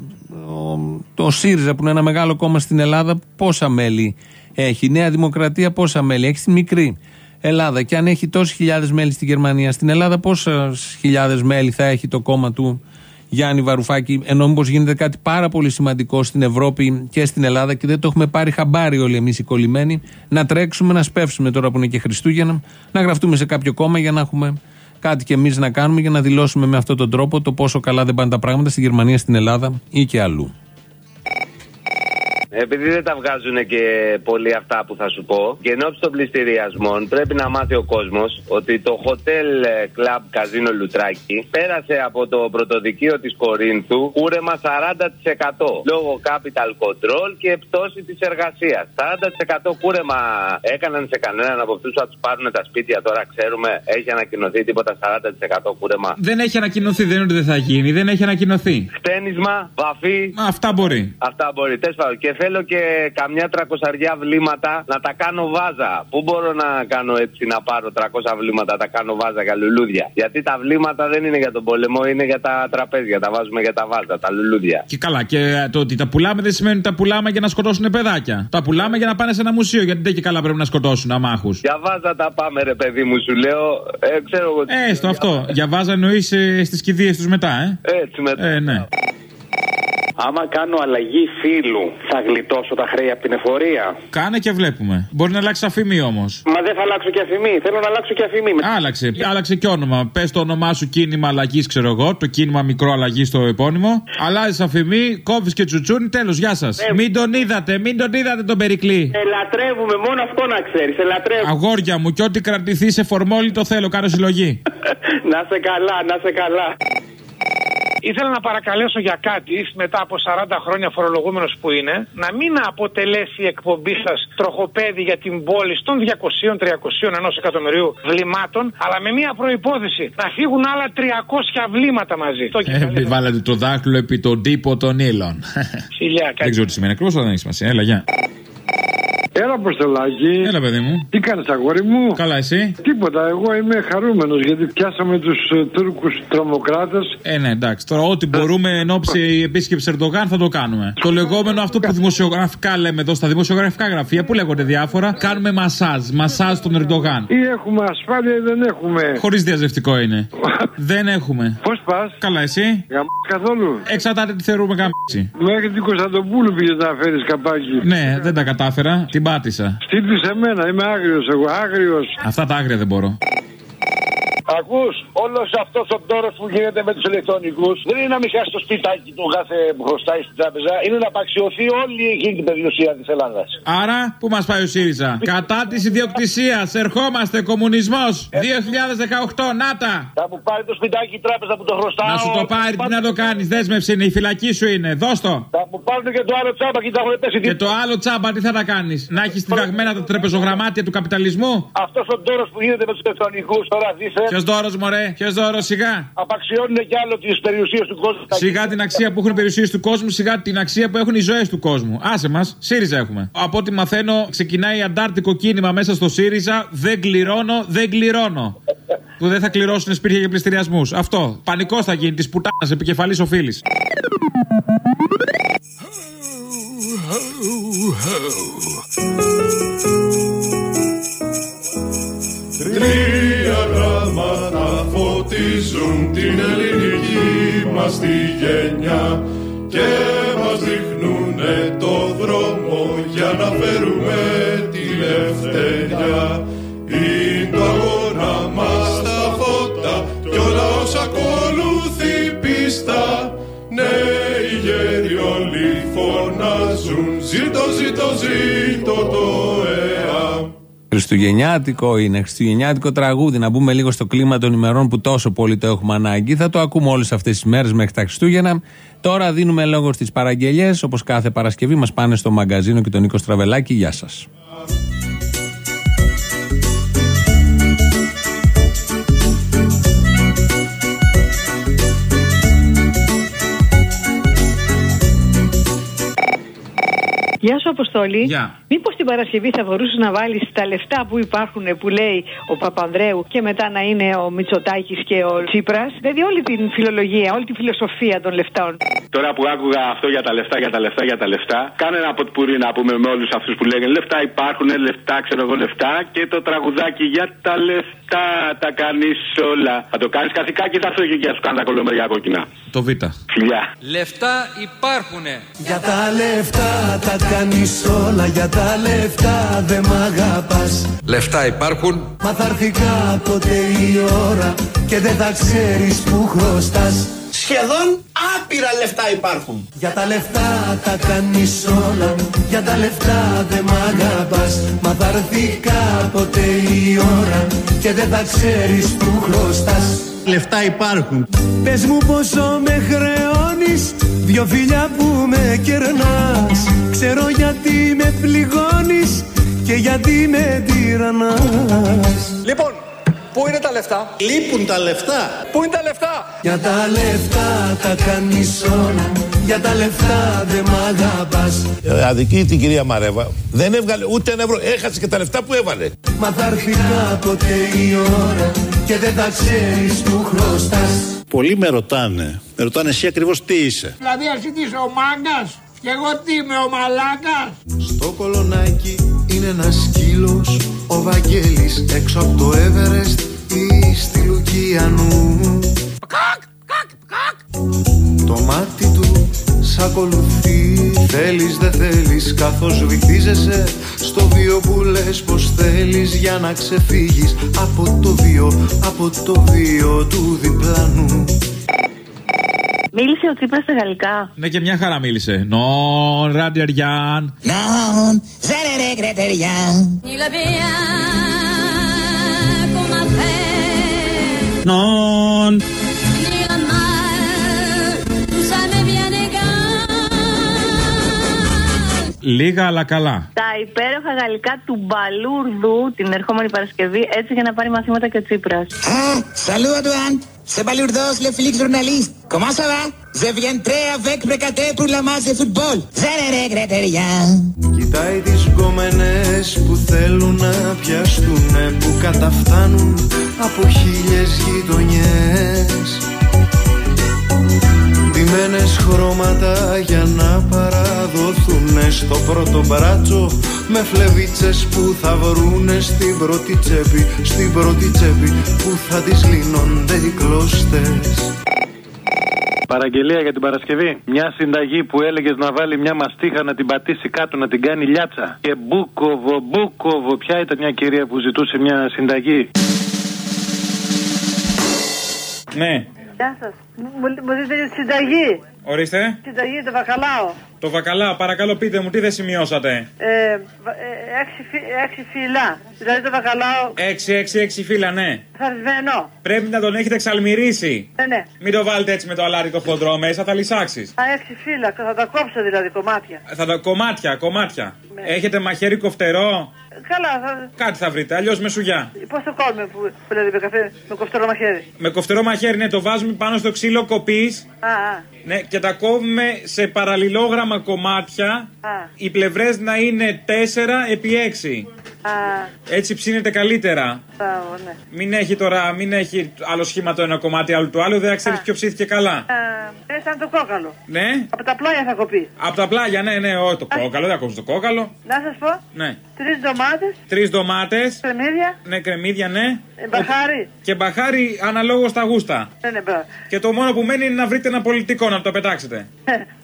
το ΣΥΡΙΖΑ που είναι ένα μεγάλο κόμμα στην Ελλάδα, πόσα μέλη έχει; Η Νέα Δημοκρατία πόσα μέλη έχει; Στη μικρή Ελλάδα. Και αν έχει τόσε χιλιάδες μέλη στη Γερμανία, στην Ελλάδα πόσε χιλιάδες μέλη θα έχει το κόμμα του Γιάννη Βαρουφάκη, ενώ μήπως γίνεται κάτι πάρα πολύ σημαντικό στην Ευρώπη και στην Ελλάδα και δεν το έχουμε πάρει χαμπάρι όλοι εμείς οι κολλημένοι, να τρέξουμε, να σπεύσουμε τώρα που είναι και Χριστούγεννα, να γραφτούμε σε κάποιο κόμμα για να έχουμε κάτι κι εμείς να κάνουμε για να δηλώσουμε με αυτόν τον τρόπο το πόσο καλά δεν πάνε τα πράγματα στη Γερμανία, στην Ελλάδα ή και αλλού. Επειδή δεν τα βγάζουν και πολύ αυτά που θα σου πω, και εν ώψη των πληστηριασμών πρέπει να μάθει ο κόσμος ότι το Hotel Club Casino Λουτράκι πέρασε από το πρωτοδικείο της Κορίνθου κούρεμα 40% λόγω capital control και πτώση της εργασίας. 40% κούρεμα έκαναν σε κανέναν από αυτούς που θα τους πάρουν τα σπίτια τώρα, ξέρουμε, έχει ανακοινωθεί τίποτα 40% κούρεμα. Δεν έχει ανακοινωθεί, δεν είναι ότι δεν θα γίνει, δεν έχει ανακοινωθεί. Χτένισμα, βαφή. Αυτά μπορεί. Αυτά μπορεί. Τέλος πάντων. Και θέλω και καμιά τρακοσαριά βλήματα να τα κάνω βάζα. Πού μπορώ να κάνω έτσι να πάρω 300 βλήματα, τα κάνω βάζα για λουλούδια. Γιατί τα βλήματα δεν είναι για τον πόλεμο, είναι για τα τραπέζια. Τα βάζουμε για τα βάζα, τα λουλούδια. Και καλά, και το ότι τα πουλάμε δεν σημαίνει ότι τα πουλάμε για να σκοτώσουν παιδάκια. Τα πουλάμε για να πάνε σε ένα μουσείο, γιατί δεν και καλά πρέπει να σκοτώσουν αμάχους. Για βάζα τα πάμε, ρε παιδί μου, σου λέω. Ε, ξέρω εγώ. τι- Ε, στο αυτό. Για βάζα εννοείς στις κηδείες τους μετά, ε; Έτσι μετά. Ε, ναι. Άμα κάνω αλλαγή φύλου, θα γλιτώσω τα χρέη από την εφορία. Κάνε και βλέπουμε. Μπορεί να αλλάξει αφημί όμως. Μα δεν θα αλλάξω και αφημί. Θέλω να αλλάξω και αφημί. Άλλαξε. Άλλαξε και όνομα. Πες το όνομά σου κίνημα αλλαγής, ξέρω εγώ. Το κίνημα μικρό αλλαγής στο επώνυμο. Αλλάζεις αφημί, κόβεις και τσουτσούνι. Τέλος, γεια σας. Μην τον είδατε, μην τον είδατε τον Περικλή. Ελατρεύουμε, μόνο αυτό να ξέρεις. Ελατρεύουμε. Αγόρια μου, και ό,τι κρατηθεί σε φορμόλι το θέλω, κάνω συλλογή. (laughs) να σε καλά, να σε καλά. Ήθελα να παρακαλέσω για κάτι μετά από 40 χρόνια φορολογούμενος που είναι, να μην αποτελέσει η εκπομπή σας τροχοπέδι για την πόλη των 200, 300, ενός εκατομμυρίου βλημάτων, αλλά με μία προπόθεση. Να φύγουν άλλα 300 βλήματα μαζί. Το Ε, Επιβάλλατε το δάχτυλο επί τον τύπο των ήλων. Φιλιά, Δεν ξέρω τι σημαίνει ακριβώς, αλλά δεν έχει σημασία. Έλα, γεια. Έλα, Αποστολάκη. Έλα, παιδί μου. Τι κάνεις, αγόρι μου; Καλά, εσύ; Τίποτα. Εγώ είμαι χαρούμενος γιατί πιάσαμε τους Τούρκους τρομοκράτες. Ε, ναι, εντάξει. Τώρα, ό,τι μπορούμε εν ώψη επίσκεψης Ερντογάν θα το κάνουμε. Το λεγόμενο αυτό που δημοσιογραφικά λέμε εδώ στα δημοσιογραφικά γραφεία που λέγονται διάφορα, κάνουμε μασάζ. Μασάζ στον Ερντογάν. Ή έχουμε ασφάλεια ή δεν έχουμε. Χωρίς διαζευτικό είναι. (laughs) δεν έχουμε. Πώς πας; Καλά, εσύ; Γαμ... καθόλου. Εξαρτάται τι θεωρούμε γαμίτσι. Μέχρι την Κωνσταντοπούλου πήγες να φέρεις καπάκι. Ναι, δεν τα κατάφερα. Την πάτησα. Στείλ σε μένα, είμαι άγριος εγώ, άγριος. Αυτά τα άγρια δεν μπορώ. Ακούς, όλος αυτός ο τόρο που γίνεται με τους ηλεκτρονικούς δεν είναι να μην χάσει το σπιτάκι του κάθε που χρωστάει στην τράπεζα, είναι να απαξιωθεί όλη εκείνη την περιουσία της Ελλάδας. Άρα, πού μας πάει ο ΣΥΡΙΖΑ; Κατά της ιδιοκτησίας, ερχόμαστε, κομμουνισμός. 2018, νάτα. Θα μου πάρει το σπιτάκι η τράπεζα που το χρωστάω. Να σου το πάρει, τι να το κάνεις, δέσμευση είναι, η φυλακή σου είναι. Δώσ' το. Θα μου πάρουν και το άλλο τσάμπα και τα έχουν πέσει. Και το άλλο τσάμπα, τι θα τα κάνεις; Να έχεις διδαγμένα τα τραπεζογραμμάτια του καπιταλισμού; Αυτός ο τόρο που γίνεται με τους ηλεκτρονικούς τώρα δίθεν. Ποιος δώρος, μωρέ, ποιο δώρος, σιγά. Απαξιώνουν κι άλλο τις περιουσίες του κόσμου. Σιγά την αξία που έχουν οι περιουσίες του κόσμου, σιγά την αξία που έχουν οι ζωές του κόσμου. Άσε μας, ΣΥΡΙΖΑ έχουμε. Από ό,τι μαθαίνω, ξεκινάει αντάρτικο κίνημα μέσα στο ΣΥΡΙΖΑ. Δεν κληρώνω, δεν κληρώνω. που δεν θα κληρώσουν σπίτια για πληστηριασμούς. Αυτό. Πανικός θα γίνει της πουτάνας επικεφαλής οφείλης. Τρία μας τη γενιά και μας δείχνουνε το δρόμο για να φέρουμε τη ελευθεριά. Είναι το αγώνα μας τα φώτα κι όλα όσα ακολουθεί πίστα. Ναι, οι γέροι όλοι φωνάζουν ζήτω, ζήτω, ζήτω το ΕΑ. Χριστουγεννιάτικο είναι, χριστουγεννιάτικο τραγούδι. Να μπούμε λίγο στο κλίμα των ημερών που τόσο πολύ το έχουμε ανάγκη. Θα το ακούμε όλες αυτές τις μέρες μέχρι τα Χριστούγεννα. Τώρα δίνουμε λόγο στις παραγγελίες. Όπως κάθε Παρασκευή μας πάνε στο μαγκαζίνο και τον Νίκο Στραβελάκη. Γεια σας. Γεια σου, Αποστόλη. Γεια. Μήπως την την Παρασκευή θα μπορούσες να βάλεις τα λεφτά που υπάρχουν που λέει ο Παπανδρέου και μετά να είναι ο Μητσοτάκης και ο Τσίπρας; Δηλαδή όλη την φιλολογία, όλη τη φιλοσοφία των λεφτών. Τώρα που άκουγα αυτό για τα λεφτά, για τα λεφτά, για τα λεφτά, κάνε ένα ποτπουρί να πούμε με όλους αυτούς που λέγανε λεφτά υπάρχουν, λεφτά, ξέρω εγώ λεφτά και το τραγουδάκι για τα λεφτά τα κάνεις όλα. Θα το κάνεις καθηκάκι, θα έρθω και για σου κάνω τα κολομεριά κόκκινα. Το Β. Φιλιά. Λεφτά υπάρχουνε. Για τα λεφτά τα κάνεις όλα Για τα λεφτά δεν μ' αγαπάς Λεφτά υπάρχουν. Μα θα έρθει κάποτε η ώρα Και δεν θα ξέρεις που χρωστάς Σχεδόν άπειρα λεφτά υπάρχουν. Για τα λεφτά τα κάνεις όλα Για τα λεφτά δεν μ' αγαπάς Μα θα έρθει κάποτε η ώρα Και δεν θα ξέρεις που χρωστάς Λεφτά υπάρχουν. Πες μου πόσο με χρεώνεις Δυο φιλιά που με κερνάς Ξέρω γιατί με πληγώνεις Και γιατί με τυραννάς Λοιπόν, πού είναι τα λεφτά; Λείπουν τα λεφτά. Πού είναι τα λεφτά; Για τα λεφτά τα κάνεις όλα Για τα λεφτά δεν μ' αγαπάς Ε, Αδική την κυρία Μαρέβα. Δεν έβγαλε ούτε ένα ευρώ. Έχασε και τα λεφτά που έβαλε. Μα θα έρθει κάποτε η ώρα Και δεν θα ξέρεις που χρωστάς Πολλοί με ρωτάνε. Με ρωτάνε εσύ ακριβώς τι είσαι. Δηλαδή εσύ τι είσαι ο μάγκας; Και εγώ τι είμαι ο μαλάκας; Στο κολονάκι είναι ένας σκύλος Ο Βαγγέλης έξω από το Everest Ή στη Λουκιανού. Το μάτι του σ' ακολουθεί. Θέλεις δεν θέλεις καθώς βυθίζεσαι. Στο βίο που λες πως θέλεις για να ξεφύγεις. Από το βίο, από το βίο του διπλανού Μίλησε ο Τσίπρας στα γαλλικά. Ναι, και μια χαρά μίλησε. Νον, ραντιαριάν. Non, je ne regrette rien. Il a bien qu'on m'a fait, Νον. ni la mal, tout ça m'est bien égal. Λίγα αλλά καλά. Τα υπέροχα γαλλικά του Μπαλούρδου την ερχόμενη Παρασκευή, έτσι για να πάρει μαθήματα και ο Τσίπρας. Ah, salut Antoine. C'est Balourdos, le Félix journaliste. Comment ça va? Je viendrai avec Brecaté pour la match de football. Je ne regrette rien. Κοιτάει τις γκόμενες που θέλουν να πιαστούνε Που καταφτάνουν από χίλιες γειτονιές Ντυμένες χρώματα για να παραδοθούνε Στο πρώτο μπράτσο με φλεβίτσες που θα βρούνε Στην πρώτη τσέπη, στην πρώτη τσέπη Που θα τις λύνονται οι κλωστές Παραγγελία για την Παρασκευή. Μια συνταγή που έλεγες να βάλει μια μαστίχα να την πατήσει κάτω, να την κάνει λιάτσα. Και μπούκοβο, μπούκοβο. Ποια ήταν μια κυρία που ζητούσε μια συνταγή. Ναι, Γεια σας. Μου, μου δείτε τη συνταγή. ορίστε. Συνταγή το βακαλάο. Το βακαλά, παρακαλώ πείτε μου, τι δεν σημειώσατε; Ε, βα- ε, έξι, φυ- έξι φύλλα. Δηλαδή το βακαλάο 6-6-6 φύλλα, ναι. Θαρισμένο. Πρέπει να τον έχετε εξαλμυρίσει. Ναι, ναι. Μην το βάλετε έτσι με το αλάτι το χοντρό μέσα, θα λυσάξεις. Α, έξι φύλλα. Θα τα κόψω δηλαδή κομμάτια. Θα τα κομμάτια, κομμάτια. Ναι. Έχετε μαχαίρι κοφτερό; Ε, Καλά, θα... Κάτι θα βρείτε, αλλιώς με σουγιά. Πώς το κόβουμε που, που δηλαδή με καφέ, με κοφτερό μαχαίρι; Με κοφτερό μαχαίρι, ναι, το βάζουμε πάνω στο ξύλο κοπή. Α, α, Ναι, και τα κόβουμε σε παραλληλόγραμμα κομμάτια. α, Οι πλευρές να είναι 4 επί 6. α, Έτσι ψήνεται καλύτερα. α, ναι. Μην έχει τώρα, μην έχει άλλο σχήμα το ένα κομμάτι, άλλο το άλλο, δεν θα ξέρεις ποιο ψήθηκε καλά. Α, ε, σαν το κόκαλο. Ναι, Από τα πλάγια θα κοπεί. από τα πλάγια, ναι, ναι, όχι το κόκαλο, δεν ακούς το κόκαλο. Να σας πω, Ναι. τρεις ντομάτες, Τρεις ντομάτες, κρεμμύδια, ναι, κρεμμύδια, ναι. Ε, μπαχάρι. Και μπαχάρι αναλόγως στα γούστα. Ναι, ναι, μπα. Και το μόνο που μένει είναι να βρείτε ένα πολιτικό να το πετάξετε.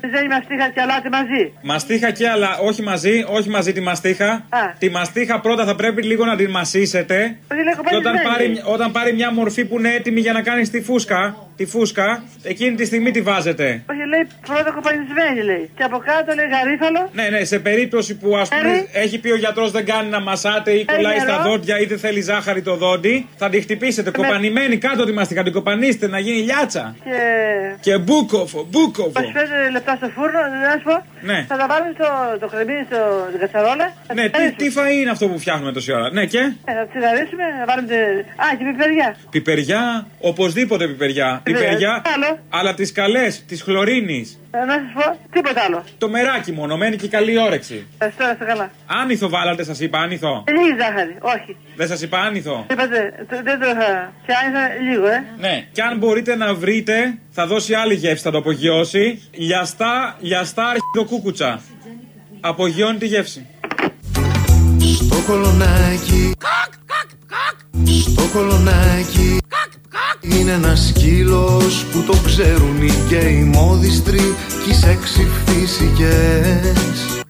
Δεν είμαστε είχα και αλάτι μαζί. Μαστίχα και άλλα, όχι μαζί, όχι μαζί τη μαστίχα. Α. Τη μαστίχα πρώτα θα πρέπει λίγο να την μασίσετε. Όχι, λέει Και όταν κοπανισμένη. πάρει, όταν πάρει μια μορφή που είναι έτοιμη για να κάνει τη φούσκα, τη φούσκα, εκείνη τη στιγμή τη βάζετε. Όχι, λέει πρώτα κοπανισμένη, λέει. Και από κάτω λέει γαρίφαλο. Ναι, ναι, σε περίπτωση που ας πούμε Έρη. έχει πει ο γιατρός δεν κάνει να μασάτε ή Έρη κολλάει στα νερό. δόντια ή δεν θέλει ζάχαρη το δόντι, θα τη χτυπήσετε κοπανημένη κάτω τη μαστίχα, την κοπανίστε να γίνει λιάτσα. Και. Και μπούκοφο, μπούκοφο. 25 λεπτά στο φούρνο, να σου πω. Ναι. Θα τα βάλουμε στο το κρεμμύδι στο στην κατσαρόλα. Θα Ναι, τις, τσιγαρίσουμε. τι φαΐ είναι αυτό που φτιάχνουμε τόση ώρα; Ναι, και; Ε, θα τσιγαρίσουμε, να βάλουμε. τε- Α, και πιπεριά. πιπεριά, οπωσδήποτε πιπεριά. Πιπεριά, αλλά τις καλές, τη χλωρίνη. Ε, να σα πω, τίποτα άλλο. Το μεράκι μόνο, μένει και καλή όρεξη. Ευχαριστώ, είστε καλά. Άνηθο βάλατε, σας είπα, άνηθο. Ε, Λίγη ζάχαρη, όχι. Δεν σας είπα άνηθο. Είπατε, το- δεν το είχα. Και άνοιξα λίγο, ε. Ναι, και αν μπορείτε να βρείτε, θα δώσει άλλη γεύση, θα το απογειώσει. Λιαστά, λιαστά αρχιδοκούκουτσα. Απογειώνει τη γεύση. Στο κολονάκι Στο κολονάκι Είναι ένα σκύλος που το ξέρουν οι γκέι μόδιστροι Κι οι σεξι φύσικες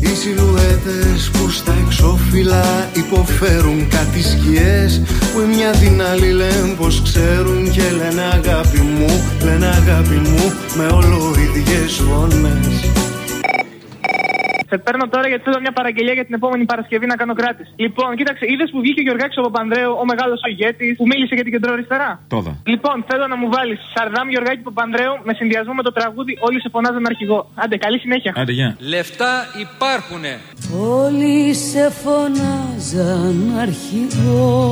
Οι σιλουέτες που στα εξώφυλλα υποφέρουν κάτι σκιές Που η μια την άλλη λένε πως ξέρουν και λένε αγάπη μου Λένε αγάπη μου με ολοίδιες φωνές Σε παίρνω τώρα γιατί θέλω μια παραγγελία για την επόμενη Παρασκευή να κάνω κράτηση. Λοιπόν, κοίταξε, είδες που βγήκε ο Γιωργάκη ο Παπανδρέου, ο μεγάλος ηγέτης, που μίλησε για την κεντροαριστερά; Τόδα. Λοιπόν, θέλω να μου βάλεις Σαρδάμ Γιωργάκη Παπανδρέου με συνδυασμό με το τραγούδι Όλοι σε φωνάζαν αρχηγό. Άντε, καλή συνέχεια. Άντε, γεια. Λεφτά υπάρχουνε. Όλοι σε φωνάζαν αρχηγό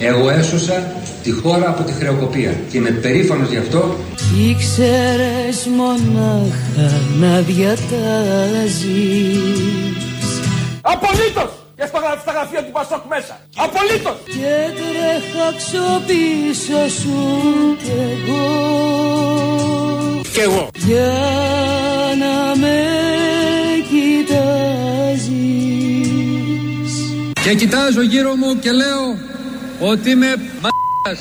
Εγώ έσωσα τη χώρα από τη χρεοκοπία και είμαι περήφανος γι' αυτό Ήξερες μονάχα να διατάζεις Απολύτως! Και στο γρα- στα γραφεία του Πασόκ μέσα. Απολύτως! Και τρέχαξω πίσω σου κι εγώ Κι εγώ. Για να με κοιτάζεις Και κοιτάζω γύρω μου και λέω ότι είμαι μ***ας.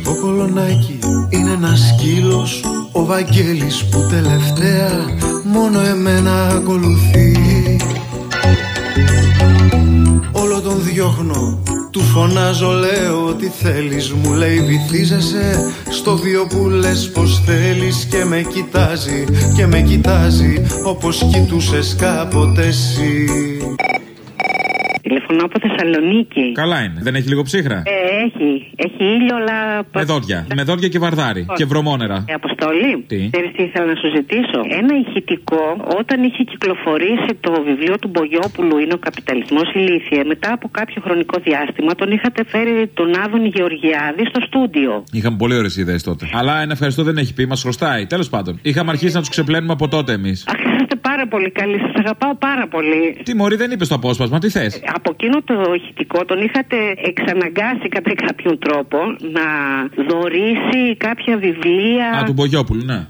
Στο κολονάκι είναι ένας σκύλος Ο Βαγγέλης που τελευταία Μόνο εμένα ακολουθεί Όλο τον διώχνω Του φωνάζω λέω τι θέλεις Μου λέει βυθίζεσαι Στο βίο που λες πως θέλεις Και με κοιτάζει Και με κοιτάζει Όπως κοιτούσες κάποτε εσύ Τηλεφωνώ από Θεσσαλονίκη. Καλά είναι. Δεν έχει λίγο ψύχρα; Ε, έχει. Έχει ήλιο, αλλά. Με δόντια. Με δόντια και βαρδάρι. Και βρωμόνερα. Ε, Αποστολή. Τι; Ξέρεις τι ήθελα να σου ζητήσω; Ένα ηχητικό, όταν είχε κυκλοφορήσει το βιβλίο του Μπογιόπουλου Είναι ο καπιταλισμός ηλίθιε, μετά από κάποιο χρονικό διάστημα τον είχατε φέρει τον Άδων Γεωργιάδη στο στούντιο. Είχαμε πολύ ωραίες ιδέες τότε. Αλλά ένα ευχαριστώ δεν έχει πει, μας χρωστάει. Τέλος πάντων. Είχαμε αρχίσει να τους ξεπλένουμε από τότε εμείς. Αχ, είσαστε πάρα πολύ καλοί. Σας αγαπάω πάρα πολύ. Τι μωρή δεν είπες το απόσπασμα, τι θες; Από εκείνο το ηχητικό τον είχατε εξαναγκάσει κατά κάποιον τρόπο να δωρήσει κάποια βιβλία. Α, του Μπογιόπουλου, ναι.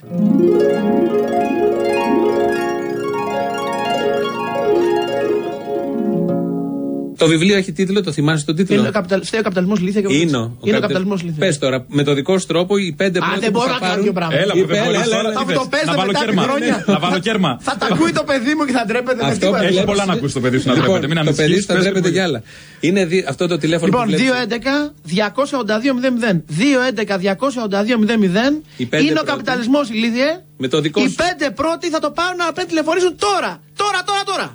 Το βιβλίο έχει τίτλο, το θυμάσαι τον τίτλο; Είναι ο καπιταλ... φταίει ο καπιταλισμός λύθια και Είναι ο, Είναι ο καπιταλισμός λύθια. Πες τώρα, με το δικό σου τρόπο, οι πέντε Α, πρώτοι δεν που μπορώ θα να κάνω πάρουν- δύο πράγματα. Έλα, που δεν μπορείς τώρα, Θα τι μου το θες, παίζετε να βάλω μετά κέρμα. από χρόνια. Να βάλω κέρμα. Θα τα ακούει το παιδί μου και θα ντρέπεται με Αυτό τίποτα. που Έχει βλέπεις- πολλά να ακούσει το παιδί σου να Λοιπόν, ντρέπεται. Μην Το ανησυχείς, παιδί σου θα πες ντρέπεται μου. κι άλλα. Είναι δι- αυτό το τηλέφωνο Λοιπόν, που βλέπεις. 211-282-00. 211-282-00. Οι πέντε Είναι ο πρώτοι. καπιταλισμός ηλίθιε. Με το δικό Οι σου. πέντε πρώτοι θα το πάρουν να πέντε τηλεφωνήσουν τώρα. Τώρα, τώρα, τώρα.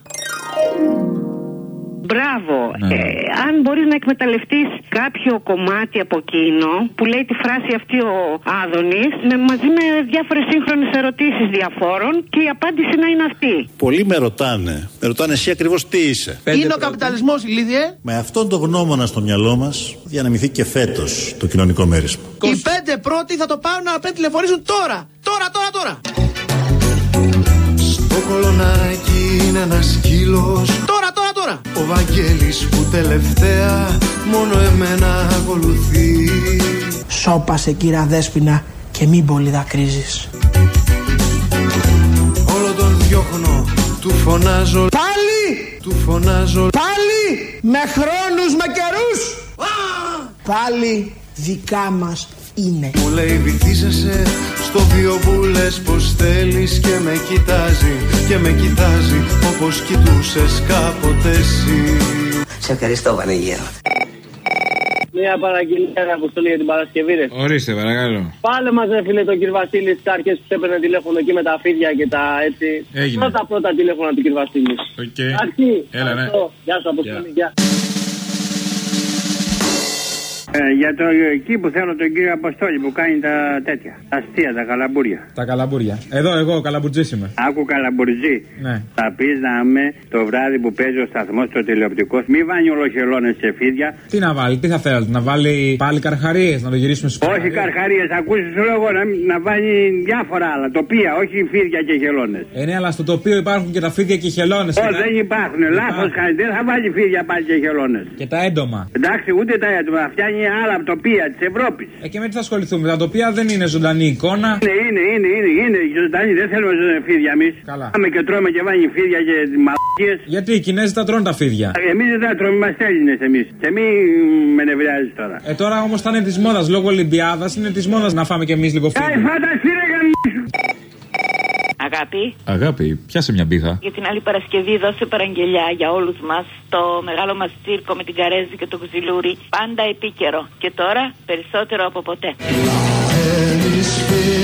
Μπράβο. Ναι. Ε, αν μπορείς να εκμεταλλευτείς κάποιο κομμάτι από εκείνο που λέει τη φράση αυτή ο Άδωνης, με, μαζί με διάφορες σύγχρονες ερωτήσεις διαφόρων και η απάντηση να είναι αυτή. Πολλοί με ρωτάνε, με ρωτάνε εσύ ακριβώς τι είσαι. Είναι ο καπιταλισμός ηλίθιε. Με αυτόν τον γνώμονα στο μυαλό μας διανεμηθεί και φέτος το κοινωνικό μέρισμα. Οι πέντε πρώτοι θα το πάρουν να πέντε τηλεφωνήσουν τώρα. Τώρα, τώρα, τώρα. Στο κολονάκι είναι ένας σκύλος Τώρα, τώρα, τώρα. Ο Βαγγέλης που τελευταία μόνο εμένα ακολουθεί Σώπασε κύρα Δέσποινα και μην πολύ δακρύζεις. Όλο τον διώχνω, του φωνάζω Πάλι! Του φωνάζω Πάλι! Με χρόνους, με καιρούς! Πάλι δικά μας είναι. Μου λέει βυθίζεσαι στο βίο που λες πως θέλεις Και με κοιτάζει και με κοιτάζει όπως κοιτούσες κάποτε εσύ Σε ευχαριστώ Βανίγερο. Μια παραγγελία να αποστολή για την Παρασκευή, ρε. Ορίστε, παρακαλώ. Πάλε μας, ρε φίλε, τον κύριο Βασίλη στις αρχές που σε έπαιρνε τηλέφωνο εκεί με τα φίδια και τα έτσι. Έγινε. Πρώτα πρώτα τηλέφωνα του κύριο Βασίλη. Οκ. Εντάξει. Έλα, ναι. Ευχαριστώ. Γεια σου, Αποστολή. Γεια. Ε, για το εκεί που θέλω τον κύριο Αποστόλη που κάνει τα τέτοια. Τα αστεία, τα καλαμπούρια. Τα καλαμπούρια. Εδώ, εγώ, καλαμπουρτζή είμαι. Άκου καλαμπουρτζή. Ναι. Θα πεις να είμαι το βράδυ που παίζει ο σταθμός το τηλεοπτικό. Μη βάνει ολοχελώνες σε φίδια. Τι να βάλει, τι θα θέλατε, να βάλει πάλι καρχαρίες, να το γυρίσουμε στου Όχι καρχαρίες, ακούσει σου λέω εγώ να, να βάλει διάφορα άλλα. Τοπία, όχι φίδια και χελώνες. Ε, ναι, αλλά στο τοπίο υπάρχουν και τα φίδια και οι χελώνες. Όχι, δεν υπάρχουν. Λάθος κάνει. Δεν θα βάλει φίδια πάλι και χελώνες. Και τα έντομα. Εντάξει, ούτε τα έντομα. Φτιάχνει άλλα τοπία της Ευρώπης. Ε, και με τι θα ασχοληθούμε. Τα τοπία δεν είναι ζωντανή εικόνα. Είναι, είναι, είναι, είναι, είναι ζωντανή. Δεν θέλουμε ζωντανή φίδια εμείς. Καλά. Πάμε και τρώμε και βάνει φίδια και μαλακίες. Γιατί οι Κινέζοι τα τρώνε τα φίδια. Εμείς δεν τα τρώμε, είμαστε Έλληνες εμείς. Και μη με νευριάζει τώρα. Ε, τώρα όμως θα είναι της μόδας λόγω Ολυμπιάδας, είναι της μόδας να φάμε κι εμείς λίγο Ε, φίδια. φανταστεί ρε γαμίσου. Αγάπη, Αγάπη, πιάσε μια μπίχα. για την άλλη Παρασκευή δώσε παραγγελιά για όλους μας το μεγάλο μας τσίρκο με την Καρέζη και το Κουζιλούρι. Πάντα επίκαιρο. Και τώρα περισσότερο από ποτέ. Hemisphere